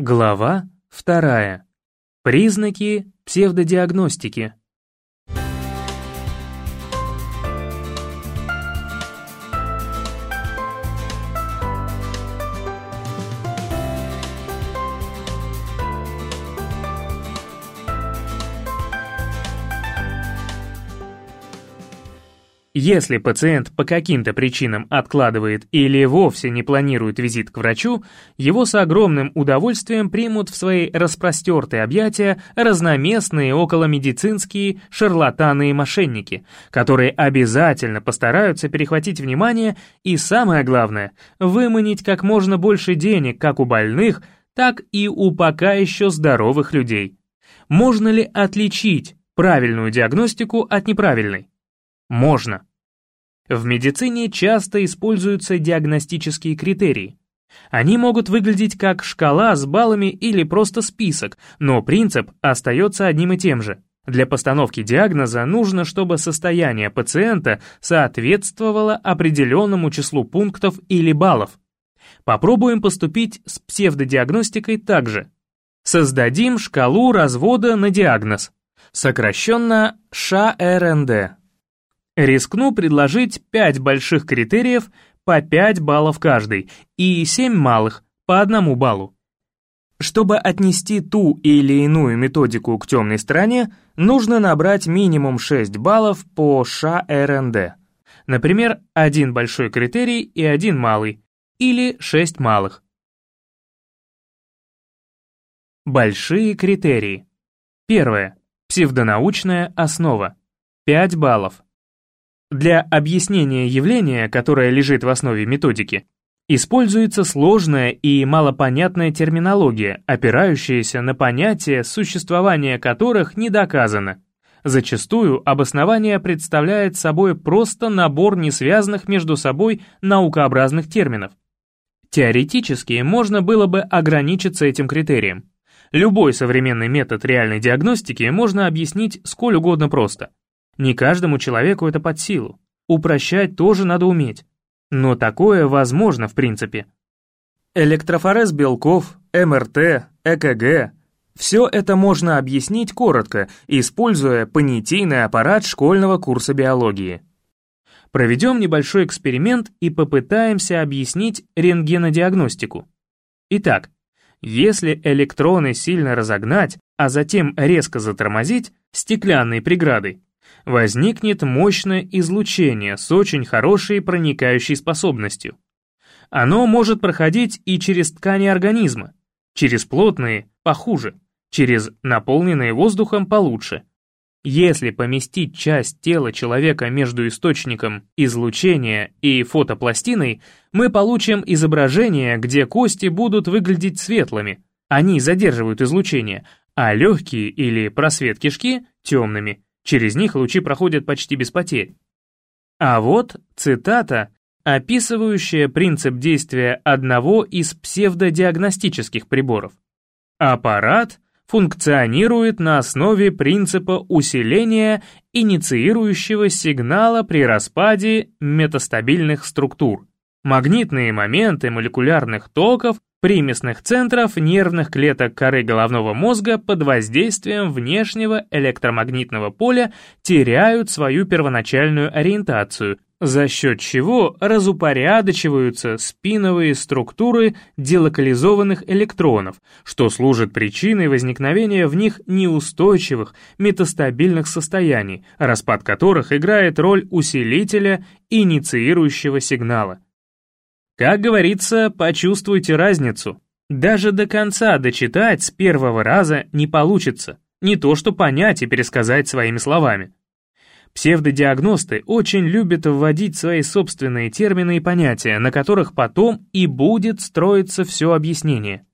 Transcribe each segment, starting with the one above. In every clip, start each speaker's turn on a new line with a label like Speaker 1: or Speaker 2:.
Speaker 1: Глава вторая. Признаки псевдодиагностики. Если пациент по каким-то причинам откладывает или вовсе не планирует визит к врачу, его с огромным удовольствием примут в свои распростертые объятия разноместные околомедицинские шарлатаны и мошенники, которые обязательно постараются перехватить внимание и, самое главное, выманить как можно больше денег как у больных, так и у пока еще здоровых людей. Можно ли отличить правильную диагностику от неправильной? Можно. В медицине часто используются диагностические критерии. Они могут выглядеть как шкала с баллами или просто список, но принцип остается одним и тем же. Для постановки диагноза нужно, чтобы состояние пациента соответствовало определенному числу пунктов или баллов. Попробуем поступить с псевдодиагностикой также. Создадим шкалу развода на диагноз, сокращенно ШРНД. Рискну предложить 5 больших критериев по 5 баллов каждый и 7 малых по 1 баллу. Чтобы отнести ту или иную методику к темной стороне, нужно набрать минимум 6 баллов по ШРНД. Например, один большой критерий и один малый, или 6 малых. Большие критерии. Первое. Псевдонаучная основа. 5 баллов. Для объяснения явления, которое лежит в основе методики, используется сложная и малопонятная терминология, опирающаяся на понятия, существование которых не доказано. Зачастую обоснование представляет собой просто набор несвязанных между собой наукообразных терминов. Теоретически можно было бы ограничиться этим критерием. Любой современный метод реальной диагностики можно объяснить сколь угодно просто – не каждому человеку это под силу. Упрощать тоже надо уметь. Но такое возможно в принципе. Электрофорез белков, МРТ, ЭКГ – все это можно объяснить коротко, используя понятийный аппарат школьного курса биологии. Проведем небольшой эксперимент и попытаемся объяснить рентгенодиагностику. Итак, если электроны сильно разогнать, а затем резко затормозить стеклянной преградой, возникнет мощное излучение с очень хорошей проникающей способностью. Оно может проходить и через ткани организма, через плотные – похуже, через наполненные воздухом получше. Если поместить часть тела человека между источником излучения и фотопластиной, мы получим изображение, где кости будут выглядеть светлыми, они задерживают излучение, а легкие или просвет кишки – темными – Через них лучи проходят почти без потерь. А вот цитата, описывающая принцип действия одного из псевдодиагностических приборов. Аппарат функционирует на основе принципа усиления инициирующего сигнала при распаде метастабильных структур. Магнитные моменты молекулярных токов примесных центров нервных клеток коры головного мозга под воздействием внешнего электромагнитного поля теряют свою первоначальную ориентацию, за счет чего разупорядочиваются спиновые структуры делокализованных электронов, что служит причиной возникновения в них неустойчивых метастабильных состояний, распад которых играет роль усилителя инициирующего сигнала. Как говорится, почувствуйте разницу. Даже до конца дочитать с первого раза не получится, не то что понять и пересказать своими словами. Псевдодиагносты очень любят вводить свои собственные термины и понятия, на которых потом и будет строиться все объяснение.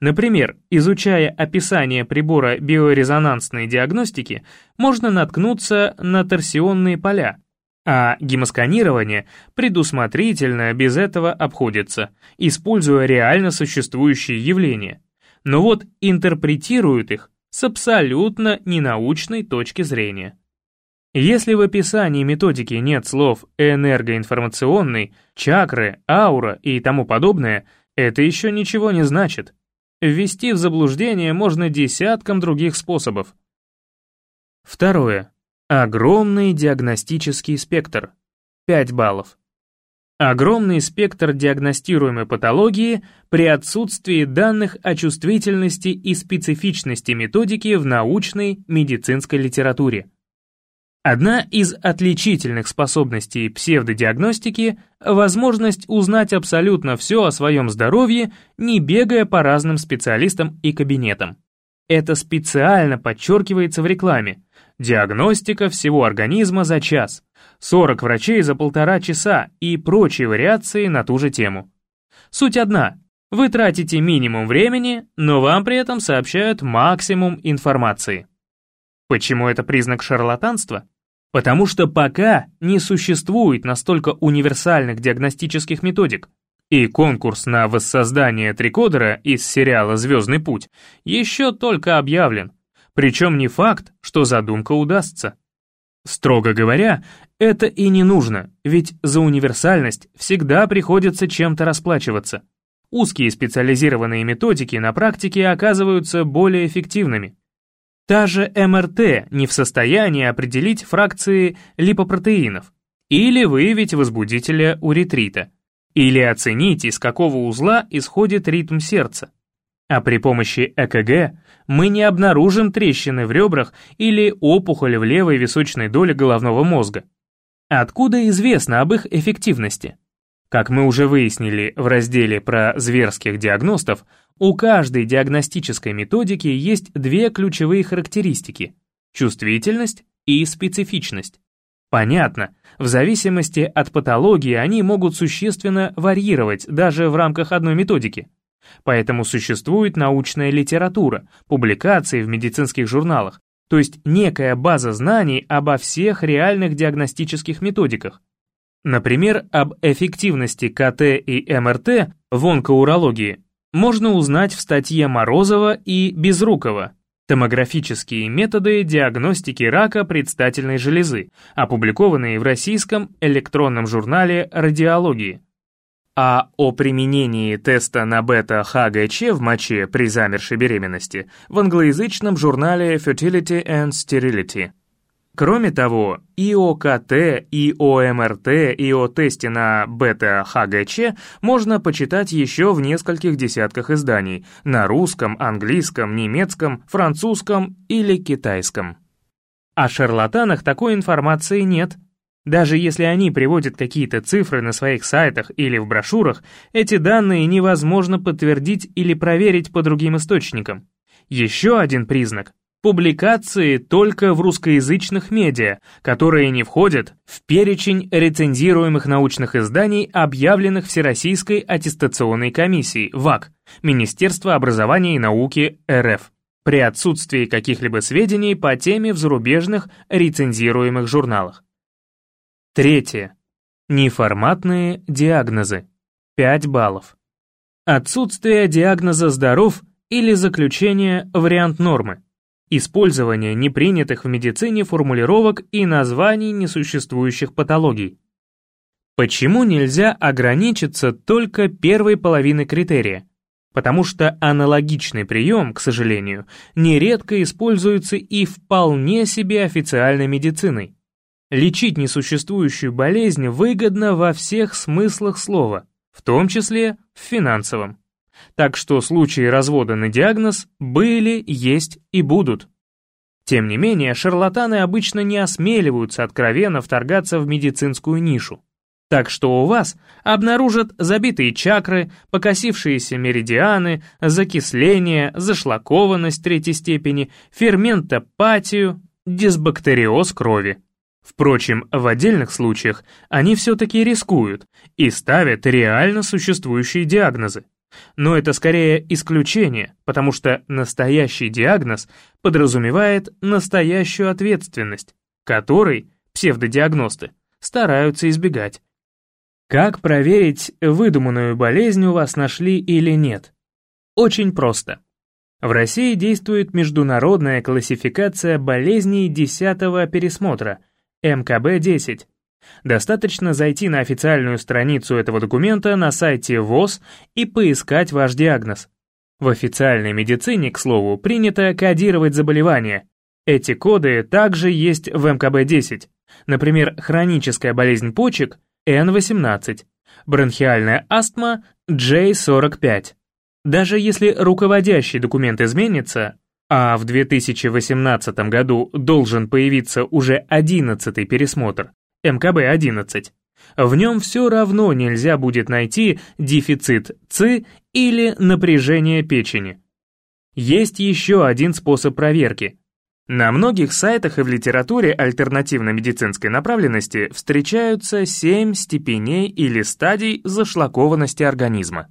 Speaker 1: Например, изучая описание прибора биорезонансной диагностики, можно наткнуться на торсионные поля, а гемосканирование предусмотрительно без этого обходится, используя реально существующие явления. Но вот интерпретируют их с абсолютно ненаучной точки зрения. Если в описании методики нет слов энергоинформационный, чакры, аура и тому подобное, это еще ничего не значит. ввести в заблуждение можно десятком других способов. Второе. Огромный диагностический спектр. 5 баллов. Огромный спектр диагностируемой патологии при отсутствии данных о чувствительности и специфичности методики в научной медицинской литературе. Одна из отличительных способностей псевдодиагностики – возможность узнать абсолютно все о своем здоровье, не бегая по разным специалистам и кабинетам. Это специально подчеркивается в рекламе. Диагностика всего организма за час, 40 врачей за полтора часа и прочие вариации на ту же тему. Суть одна. Вы тратите минимум времени, но вам при этом сообщают максимум информации. Почему это признак шарлатанства? Потому что пока не существует настолько универсальных диагностических методик, и конкурс на воссоздание трикодера из сериала «Звездный путь» еще только объявлен, причем не факт, что задумка удастся. Строго говоря, это и не нужно, ведь за универсальность всегда приходится чем-то расплачиваться. Узкие специализированные методики на практике оказываются более эффективными. Та же МРТ не в состоянии определить фракции липопротеинов или выявить возбудителя уретрита, или оценить, из какого узла исходит ритм сердца. А при помощи ЭКГ мы не обнаружим трещины в ребрах или опухоль в левой височной доле головного мозга. Откуда известно об их эффективности? Как мы уже выяснили в разделе про зверских диагностов, у каждой диагностической методики есть две ключевые характеристики – чувствительность и специфичность. Понятно, в зависимости от патологии они могут существенно варьировать даже в рамках одной методики. Поэтому существует научная литература, публикации в медицинских журналах, то есть некая база знаний обо всех реальных диагностических методиках. Например, об эффективности КТ и МРТ в онкоурологии можно узнать в статье Морозова и Безрукова «Томографические методы диагностики рака предстательной железы», опубликованные в российском электронном журнале «Радиологии». А о применении теста на бета-ХГЧ в моче при замершей беременности в англоязычном журнале Fertility and Sterility. Кроме того, и о КТ, и о МРТ, и о тесте на бета-ХГЧ можно почитать еще в нескольких десятках изданий на русском, английском, немецком, французском или китайском. О шарлатанах такой информации нет. Даже если они приводят какие-то цифры на своих сайтах или в брошюрах, эти данные невозможно подтвердить или проверить по другим источникам. Еще один признак Публикации только в русскоязычных медиа, которые не входят в перечень рецензируемых научных изданий, объявленных Всероссийской аттестационной комиссией ВАК, Министерство образования и науки РФ, при отсутствии каких-либо сведений по теме в зарубежных рецензируемых журналах. Третье. Неформатные диагнозы. 5 баллов. Отсутствие диагноза «здоров» или заключение «вариант нормы» использование непринятых в медицине формулировок и названий несуществующих патологий. Почему нельзя ограничиться только первой половиной критерия? Потому что аналогичный прием, к сожалению, нередко используется и вполне себе официальной медициной. Лечить несуществующую болезнь выгодно во всех смыслах слова, в том числе в финансовом так что случаи развода на диагноз были, есть и будут. Тем не менее, шарлатаны обычно не осмеливаются откровенно вторгаться в медицинскую нишу. Так что у вас обнаружат забитые чакры, покосившиеся меридианы, закисление, зашлакованность третьей степени, ферментопатию, дисбактериоз крови. Впрочем, в отдельных случаях они все-таки рискуют и ставят реально существующие диагнозы. Но это скорее исключение, потому что настоящий диагноз подразумевает настоящую ответственность, которой псевдодиагносты стараются избегать. Как проверить, выдуманную болезнь у вас нашли или нет? Очень просто. В России действует международная классификация болезней 10 пересмотра, МКБ-10, Достаточно зайти на официальную страницу этого документа на сайте ВОЗ и поискать ваш диагноз. В официальной медицине, к слову, принято кодировать заболевания. Эти коды также есть в МКБ-10. Например, хроническая болезнь почек N18, бронхиальная астма J45. Даже если руководящий документ изменится, а в 2018 году должен появиться уже 11-й пересмотр, МКБ-11, в нем все равно нельзя будет найти дефицит ЦИ или напряжение печени. Есть еще один способ проверки. На многих сайтах и в литературе альтернативно-медицинской направленности встречаются 7 степеней или стадий зашлакованности организма.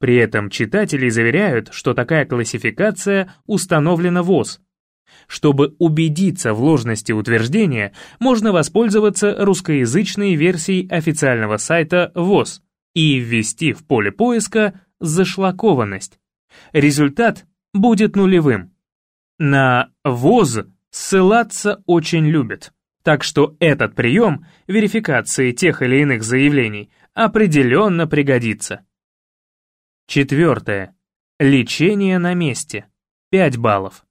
Speaker 1: При этом читатели заверяют, что такая классификация установлена ВОЗ. Чтобы убедиться в ложности утверждения, можно воспользоваться русскоязычной версией официального сайта ВОЗ и ввести в поле поиска «зашлакованность». Результат будет нулевым. На ВОЗ ссылаться очень любят, так что этот прием верификации тех или иных заявлений определенно пригодится. Четвертое. Лечение на месте. 5 баллов.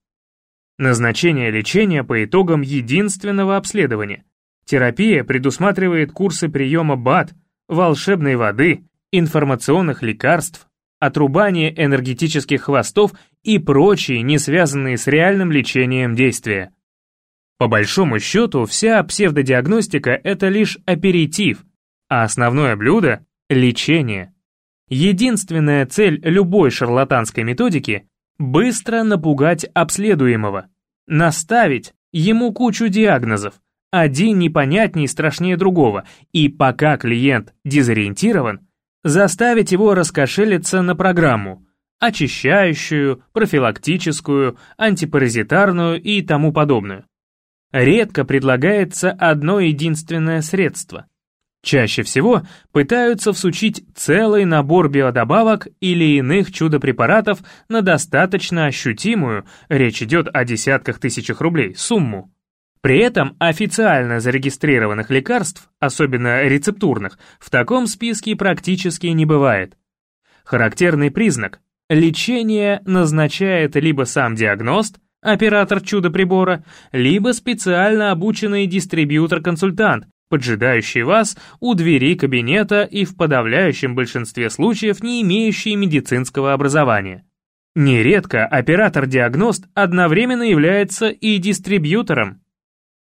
Speaker 1: Назначение лечения по итогам единственного обследования. Терапия предусматривает курсы приема БАД, волшебной воды, информационных лекарств, отрубание энергетических хвостов и прочие, не связанные с реальным лечением действия. По большому счету, вся псевдодиагностика – это лишь аперитив, а основное блюдо – лечение. Единственная цель любой шарлатанской методики – быстро напугать обследуемого, наставить ему кучу диагнозов, один непонятнее и страшнее другого, и пока клиент дезориентирован, заставить его раскошелиться на программу, очищающую, профилактическую, антипаразитарную и тому подобную. Редко предлагается одно единственное средство – Чаще всего пытаются всучить целый набор биодобавок или иных чудо-препаратов на достаточно ощутимую, речь идет о десятках тысячах рублей, сумму. При этом официально зарегистрированных лекарств, особенно рецептурных, в таком списке практически не бывает. Характерный признак – лечение назначает либо сам диагност, оператор чудо-прибора, либо специально обученный дистрибьютор-консультант, поджидающий вас у двери кабинета и в подавляющем большинстве случаев не имеющий медицинского образования. Нередко оператор-диагност одновременно является и дистрибьютором.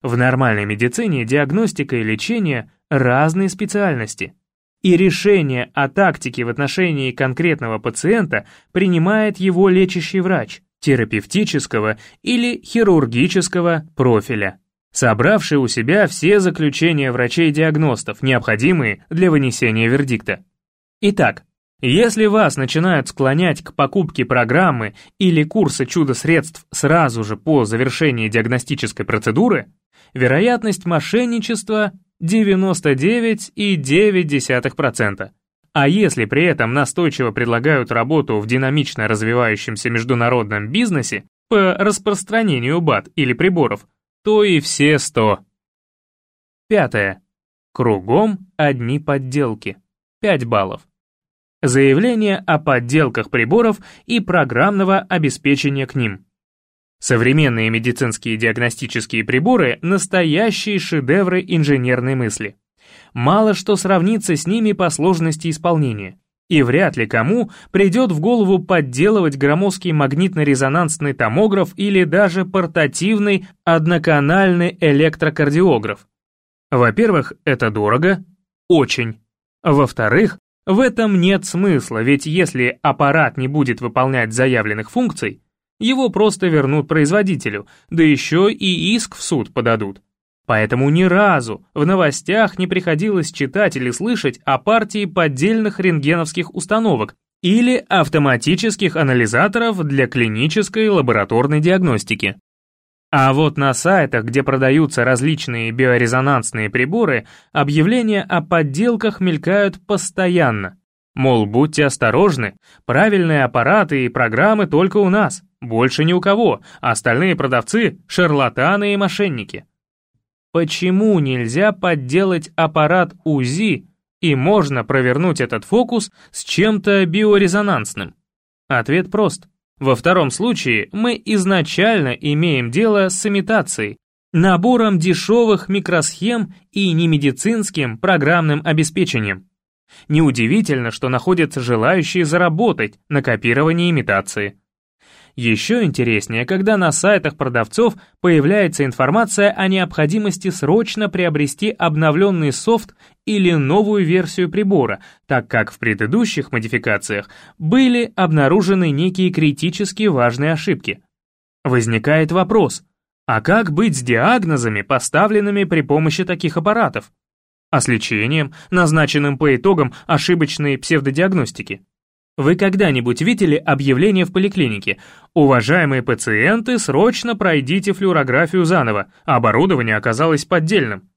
Speaker 1: В нормальной медицине диагностика и лечение – разные специальности. И решение о тактике в отношении конкретного пациента принимает его лечащий врач терапевтического или хирургического профиля собравший у себя все заключения врачей-диагностов, необходимые для вынесения вердикта. Итак, если вас начинают склонять к покупке программы или курса чудо-средств сразу же по завершении диагностической процедуры, вероятность мошенничества 99,9%. А если при этом настойчиво предлагают работу в динамично развивающемся международном бизнесе по распространению БАТ или приборов, то и все сто. Пятое. Кругом одни подделки. 5 баллов. Заявление о подделках приборов и программного обеспечения к ним. Современные медицинские диагностические приборы – настоящие шедевры инженерной мысли. Мало что сравнится с ними по сложности исполнения. И вряд ли кому придет в голову подделывать громоздкий магнитно-резонансный томограф или даже портативный одноканальный электрокардиограф. Во-первых, это дорого, очень. Во-вторых, в этом нет смысла, ведь если аппарат не будет выполнять заявленных функций, его просто вернут производителю, да еще и иск в суд подадут. Поэтому ни разу в новостях не приходилось читать или слышать о партии поддельных рентгеновских установок или автоматических анализаторов для клинической лабораторной диагностики. А вот на сайтах, где продаются различные биорезонансные приборы, объявления о подделках мелькают постоянно. Мол, будьте осторожны, правильные аппараты и программы только у нас, больше ни у кого, а остальные продавцы – шарлатаны и мошенники. Почему нельзя подделать аппарат УЗИ и можно провернуть этот фокус с чем-то биорезонансным? Ответ прост. Во втором случае мы изначально имеем дело с имитацией, набором дешевых микросхем и немедицинским программным обеспечением. Неудивительно, что находятся желающие заработать на копировании имитации. Еще интереснее, когда на сайтах продавцов появляется информация о необходимости срочно приобрести обновленный софт или новую версию прибора, так как в предыдущих модификациях были обнаружены некие критически важные ошибки. Возникает вопрос, а как быть с диагнозами, поставленными при помощи таких аппаратов? А с лечением, назначенным по итогам ошибочной псевдодиагностики? Вы когда-нибудь видели объявление в поликлинике «Уважаемые пациенты, срочно пройдите флюорографию заново, оборудование оказалось поддельным».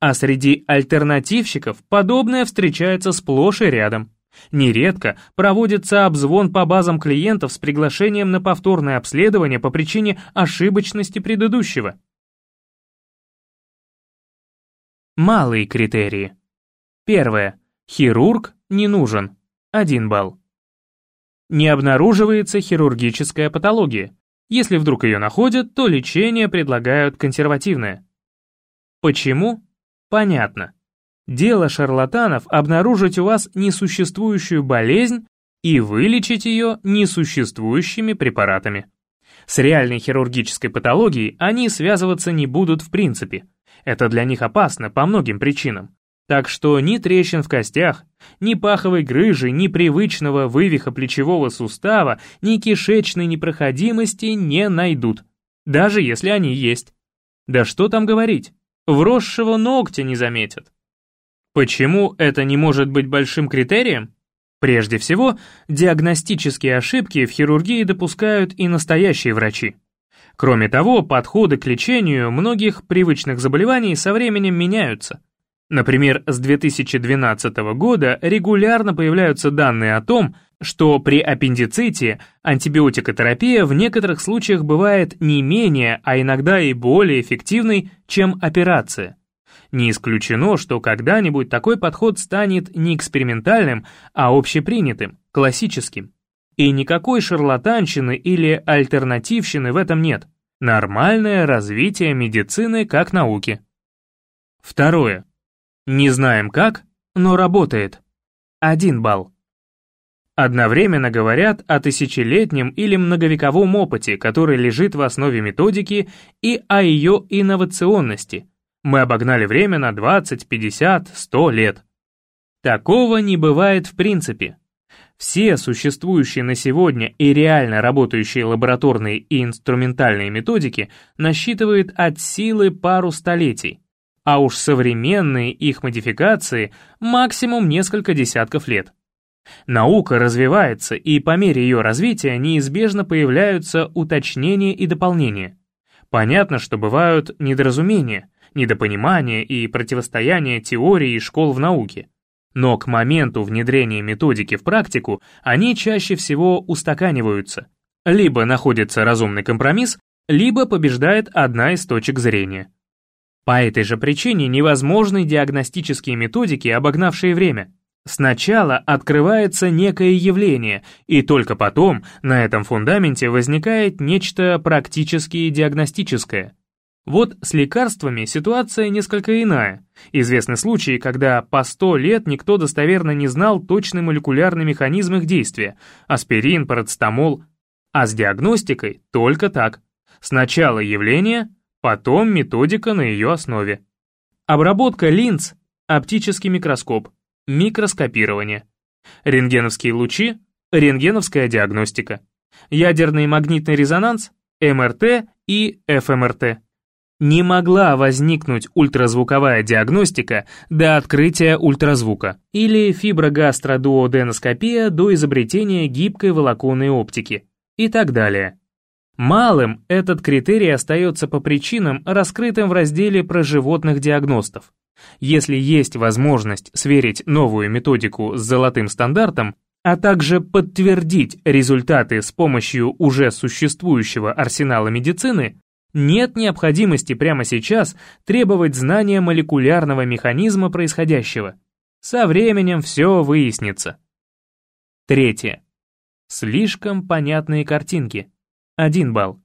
Speaker 1: А среди альтернативщиков подобное встречается сплошь и рядом. Нередко проводится обзвон по базам клиентов с приглашением на повторное обследование по причине ошибочности предыдущего. Малые критерии. Первое. Хирург не нужен. 1 балл не обнаруживается хирургическая патология. Если вдруг ее находят, то лечение предлагают консервативное. Почему? Понятно. Дело шарлатанов обнаружить у вас несуществующую болезнь и вылечить ее несуществующими препаратами. С реальной хирургической патологией они связываться не будут в принципе. Это для них опасно по многим причинам. Так что ни трещин в костях, ни паховой грыжи, ни привычного вывиха плечевого сустава, ни кишечной непроходимости не найдут, даже если они есть. Да что там говорить, вросшего ногтя не заметят. Почему это не может быть большим критерием? Прежде всего, диагностические ошибки в хирургии допускают и настоящие врачи. Кроме того, подходы к лечению многих привычных заболеваний со временем меняются – Например, с 2012 года регулярно появляются данные о том, что при аппендиците антибиотикотерапия в некоторых случаях бывает не менее, а иногда и более эффективной, чем операция. Не исключено, что когда-нибудь такой подход станет не экспериментальным, а общепринятым, классическим. И никакой шарлатанщины или альтернативщины в этом нет. Нормальное развитие медицины как науки. Второе. Не знаем как, но работает. Один балл. Одновременно говорят о тысячелетнем или многовековом опыте, который лежит в основе методики, и о ее инновационности. Мы обогнали время на 20, 50, 100 лет. Такого не бывает в принципе. Все существующие на сегодня и реально работающие лабораторные и инструментальные методики насчитывают от силы пару столетий а уж современные их модификации максимум несколько десятков лет. Наука развивается, и по мере ее развития неизбежно появляются уточнения и дополнения. Понятно, что бывают недоразумения, недопонимания и противостояния теории и школ в науке. Но к моменту внедрения методики в практику они чаще всего устаканиваются. Либо находится разумный компромисс, либо побеждает одна из точек зрения. По этой же причине невозможны диагностические методики, обогнавшие время. Сначала открывается некое явление, и только потом на этом фундаменте возникает нечто практически диагностическое. Вот с лекарствами ситуация несколько иная. Известны случаи, когда по 100 лет никто достоверно не знал точный молекулярный механизм их действия, аспирин, парацетамол, а с диагностикой только так. Сначала явление, Потом методика на ее основе. Обработка линз, оптический микроскоп, микроскопирование. Рентгеновские лучи, рентгеновская диагностика. Ядерный магнитный резонанс, МРТ и ФМРТ. Не могла возникнуть ультразвуковая диагностика до открытия ультразвука или фиброгастродуоденоскопия до изобретения гибкой волоконной оптики и так далее. Малым этот критерий остается по причинам, раскрытым в разделе про животных диагностов. Если есть возможность сверить новую методику с золотым стандартом, а также подтвердить результаты с помощью уже существующего арсенала медицины, нет необходимости прямо сейчас требовать знания молекулярного механизма происходящего. Со временем все выяснится. Третье. Слишком понятные картинки. 1 балл.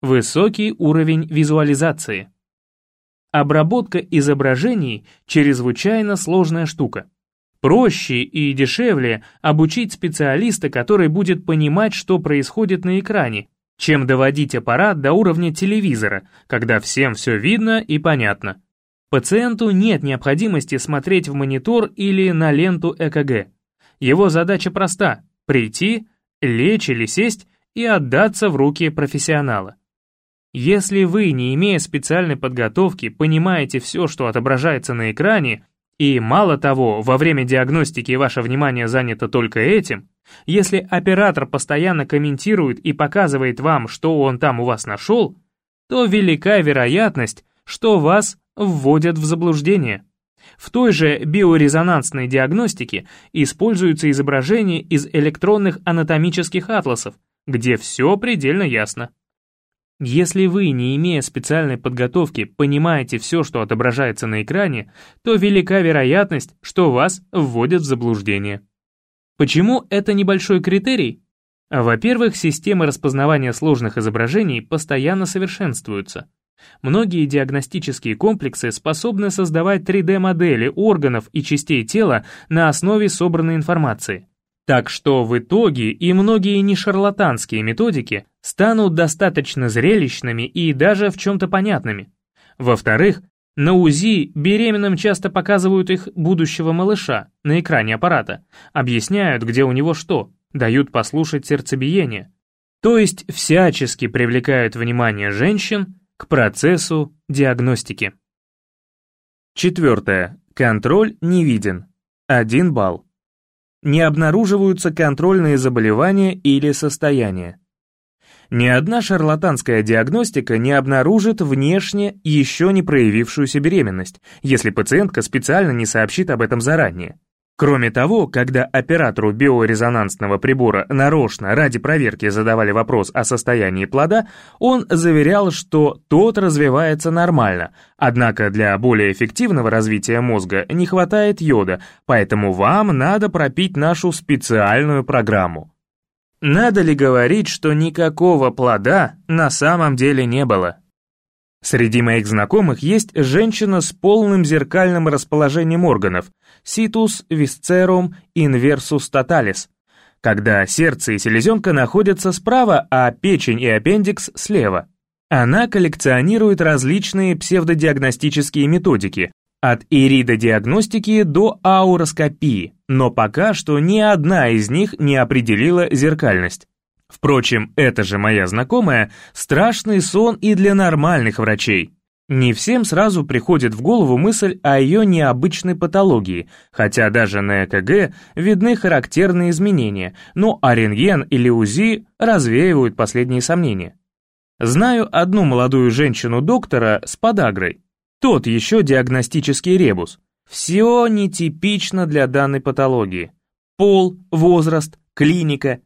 Speaker 1: Высокий уровень визуализации. Обработка изображений – чрезвычайно сложная штука. Проще и дешевле обучить специалиста, который будет понимать, что происходит на экране, чем доводить аппарат до уровня телевизора, когда всем все видно и понятно. Пациенту нет необходимости смотреть в монитор или на ленту ЭКГ. Его задача проста – прийти, лечь или сесть и отдаться в руки профессионала. Если вы, не имея специальной подготовки, понимаете все, что отображается на экране, и мало того, во время диагностики ваше внимание занято только этим, если оператор постоянно комментирует и показывает вам, что он там у вас нашел, то велика вероятность, что вас вводят в заблуждение. В той же биорезонансной диагностике используются изображения из электронных анатомических атласов, где все предельно ясно. Если вы, не имея специальной подготовки, понимаете все, что отображается на экране, то велика вероятность, что вас вводят в заблуждение. Почему это небольшой критерий? Во-первых, системы распознавания сложных изображений постоянно совершенствуются. Многие диагностические комплексы способны создавать 3D-модели органов и частей тела на основе собранной информации. Так что в итоге и многие не шарлатанские методики станут достаточно зрелищными и даже в чем-то понятными. Во-вторых, на УЗИ беременным часто показывают их будущего малыша на экране аппарата, объясняют, где у него что, дают послушать сердцебиение. То есть всячески привлекают внимание женщин к процессу диагностики. Четвертое. Контроль не виден. 1 балл не обнаруживаются контрольные заболевания или состояния. Ни одна шарлатанская диагностика не обнаружит внешне еще не проявившуюся беременность, если пациентка специально не сообщит об этом заранее. Кроме того, когда оператору биорезонансного прибора нарочно ради проверки задавали вопрос о состоянии плода, он заверял, что тот развивается нормально, однако для более эффективного развития мозга не хватает йода, поэтому вам надо пропить нашу специальную программу. Надо ли говорить, что никакого плода на самом деле не было? Среди моих знакомых есть женщина с полным зеркальным расположением органов situs viscerum inversus totalis, когда сердце и селезенка находятся справа, а печень и аппендикс слева. Она коллекционирует различные псевдодиагностические методики, от иридодиагностики до ауроскопии, но пока что ни одна из них не определила зеркальность. Впрочем, это же моя знакомая, страшный сон и для нормальных врачей. Не всем сразу приходит в голову мысль о ее необычной патологии, хотя даже на ЭКГ видны характерные изменения, но рентген или УЗИ развеивают последние сомнения. Знаю одну молодую женщину-доктора с подагрой. Тот еще диагностический ребус. Все нетипично для данной патологии. Пол, возраст, клиника,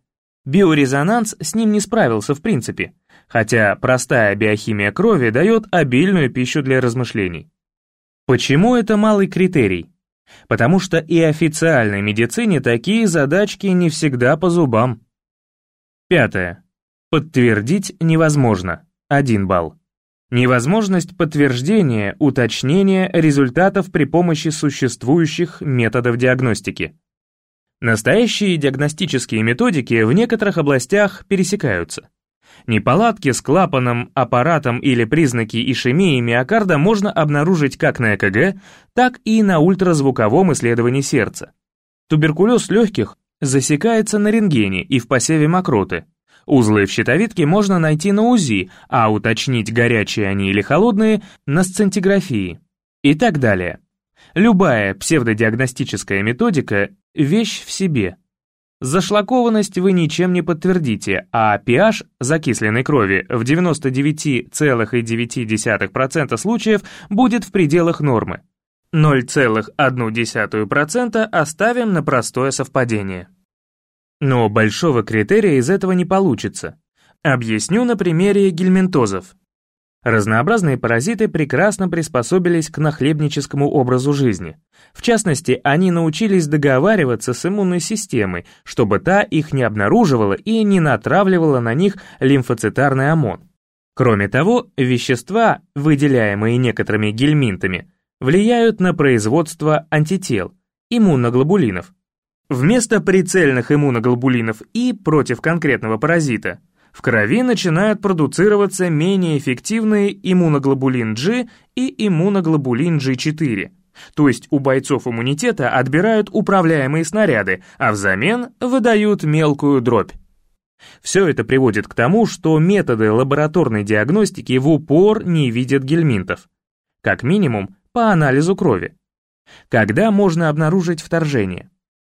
Speaker 1: Биорезонанс с ним не справился в принципе, хотя простая биохимия крови дает обильную пищу для размышлений. Почему это малый критерий? Потому что и официальной медицине такие задачки не всегда по зубам. Пятое. Подтвердить невозможно. 1 балл. Невозможность подтверждения, уточнения результатов при помощи существующих методов диагностики. Настоящие диагностические методики в некоторых областях пересекаются. Неполадки с клапаном, аппаратом или признаки ишемии миокарда можно обнаружить как на ЭКГ, так и на ультразвуковом исследовании сердца. Туберкулез легких засекается на рентгене и в посеве мокроты. Узлы в щитовидке можно найти на УЗИ, а уточнить, горячие они или холодные, на сцинтиграфии. И так далее. Любая псевдодиагностическая методика – вещь в себе. Зашлакованность вы ничем не подтвердите, а pH закисленной крови в 99,9% случаев будет в пределах нормы. 0,1% оставим на простое совпадение. Но большого критерия из этого не получится. Объясню на примере гельминтозов. Разнообразные паразиты прекрасно приспособились к нахлебническому образу жизни. В частности, они научились договариваться с иммунной системой, чтобы та их не обнаруживала и не натравливала на них лимфоцитарный ОМОН. Кроме того, вещества, выделяемые некоторыми гельминтами, влияют на производство антител, иммуноглобулинов. Вместо прицельных иммуноглобулинов И против конкретного паразита в крови начинают продуцироваться менее эффективные иммуноглобулин G и иммуноглобулин G4. То есть у бойцов иммунитета отбирают управляемые снаряды, а взамен выдают мелкую дробь. Все это приводит к тому, что методы лабораторной диагностики в упор не видят гельминтов. Как минимум, по анализу крови. Когда можно обнаружить вторжение?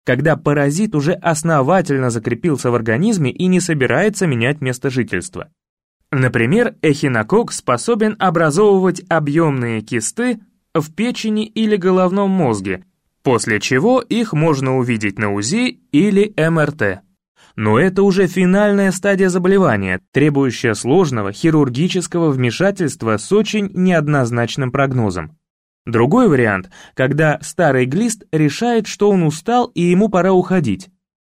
Speaker 1: Когда паразит уже основательно закрепился в организме и не собирается менять место жительства. Например, эхинокок способен образовывать объемные кисты в печени или головном мозге, после чего их можно увидеть на УЗИ или МРТ. Но это уже финальная стадия заболевания, требующая сложного хирургического вмешательства с очень неоднозначным прогнозом. Другой вариант, когда старый глист решает, что он устал и ему пора уходить.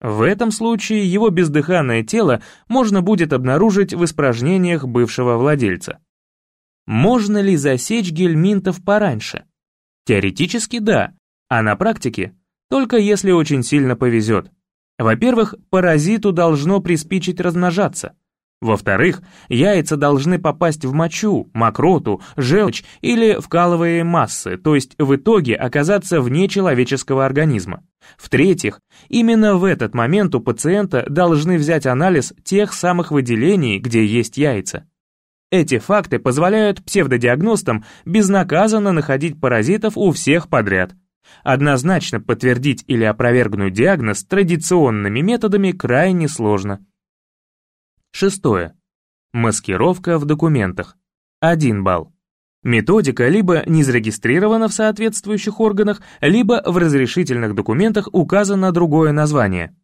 Speaker 1: В этом случае его бездыханное тело можно будет обнаружить в испражнениях бывшего владельца. Можно ли засечь гельминтов пораньше? Теоретически да, а на практике только если очень сильно повезет. Во-первых, паразиту должно приспичить размножаться. Во-вторых, яйца должны попасть в мочу, мокроту, желчь или вкалываемые массы, то есть в итоге оказаться вне человеческого организма. В-третьих, именно в этот момент у пациента должны взять анализ тех самых выделений, где есть яйца. Эти факты позволяют псевдодиагностам безнаказанно находить паразитов у всех подряд – Однозначно подтвердить или опровергнуть диагноз традиционными методами крайне сложно. Шестое. Маскировка в документах. 1 балл. Методика либо не зарегистрирована в соответствующих органах, либо в разрешительных документах указано другое название.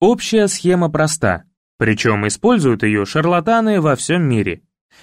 Speaker 1: Общая схема проста, причем используют ее шарлатаны во всем мире.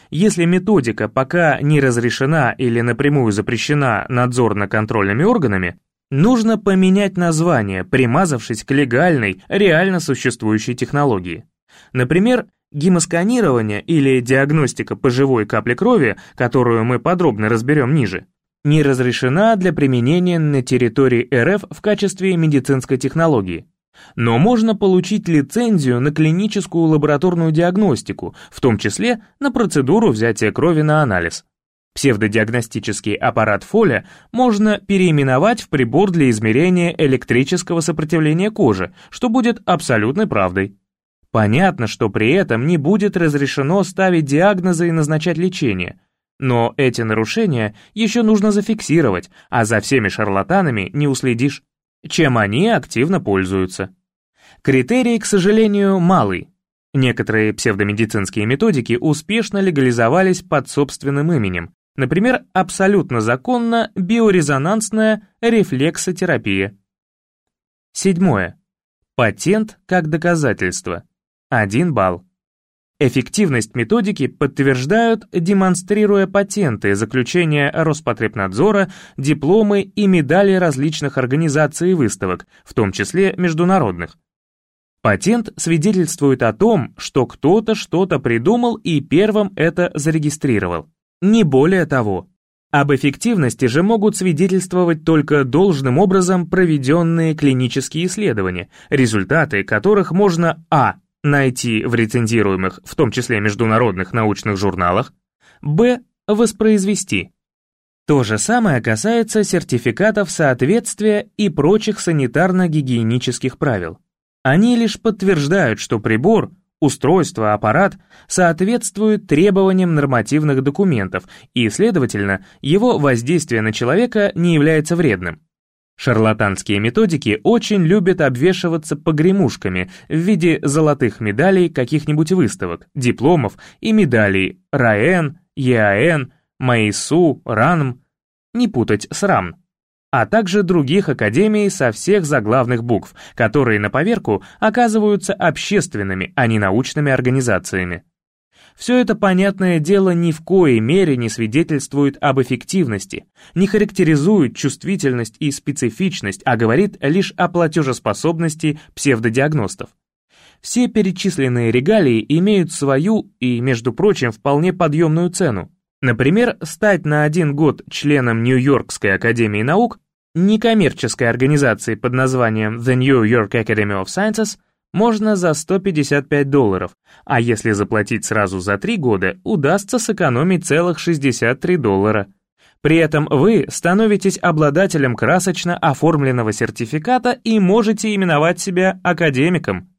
Speaker 1: Если методика пока не разрешена или напрямую запрещена надзорно-контрольными органами, нужно поменять название, примазавшись к легальной, реально существующей технологии. Например, гемосканирование или диагностика по живой капле крови, которую мы подробно разберем ниже, не разрешена для применения на территории РФ в качестве медицинской технологии. Но можно получить лицензию на клиническую лабораторную диагностику, в том числе на процедуру взятия крови на анализ. Псевдодиагностический аппарат Фоля можно переименовать в прибор для измерения электрического сопротивления кожи, что будет абсолютной правдой. Понятно, что при этом не будет разрешено ставить диагнозы и назначать лечение, но эти нарушения еще нужно зафиксировать, а за всеми шарлатанами не уследишь чем они активно пользуются. Критерий, к сожалению, малый. Некоторые псевдомедицинские методики успешно легализовались под собственным именем, например, абсолютно законно биорезонансная рефлексотерапия. Седьмое. Патент как доказательство. 1 балл. Эффективность методики подтверждают, демонстрируя патенты, заключения Роспотребнадзора, дипломы и медали различных организаций и выставок, в том числе международных. Патент свидетельствует о том, что кто-то что-то придумал и первым это зарегистрировал. Не более того. Об эффективности же могут свидетельствовать только должным образом проведенные клинические исследования, результаты которых можно а найти в рецензируемых, в том числе международных научных журналах, б. воспроизвести. То же самое касается сертификатов соответствия и прочих санитарно-гигиенических правил. Они лишь подтверждают, что прибор, устройство, аппарат соответствует требованиям нормативных документов и, следовательно, его воздействие на человека не является вредным. Шарлатанские методики очень любят обвешиваться погремушками в виде золотых медалей каких-нибудь выставок, дипломов и медалей РАЭН, ЕАН, МАИСУ, РАНМ, не путать с РАМ, а также других академий со всех заглавных букв, которые на поверку оказываются общественными, а не научными организациями. Все это, понятное дело, ни в коей мере не свидетельствует об эффективности, не характеризует чувствительность и специфичность, а говорит лишь о платежеспособности псевдодиагностов. Все перечисленные регалии имеют свою и, между прочим, вполне подъемную цену. Например, стать на один год членом Нью-Йоркской академии наук, некоммерческой организации под названием The New York Academy of Sciences – можно за 155 долларов, а если заплатить сразу за 3 года, удастся сэкономить целых 63 доллара. При этом вы становитесь обладателем красочно оформленного сертификата и можете именовать себя академиком.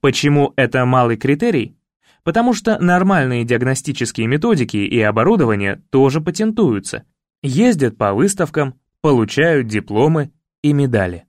Speaker 1: Почему это малый критерий? Потому что нормальные диагностические методики и оборудование тоже патентуются, ездят по выставкам, получают дипломы и медали.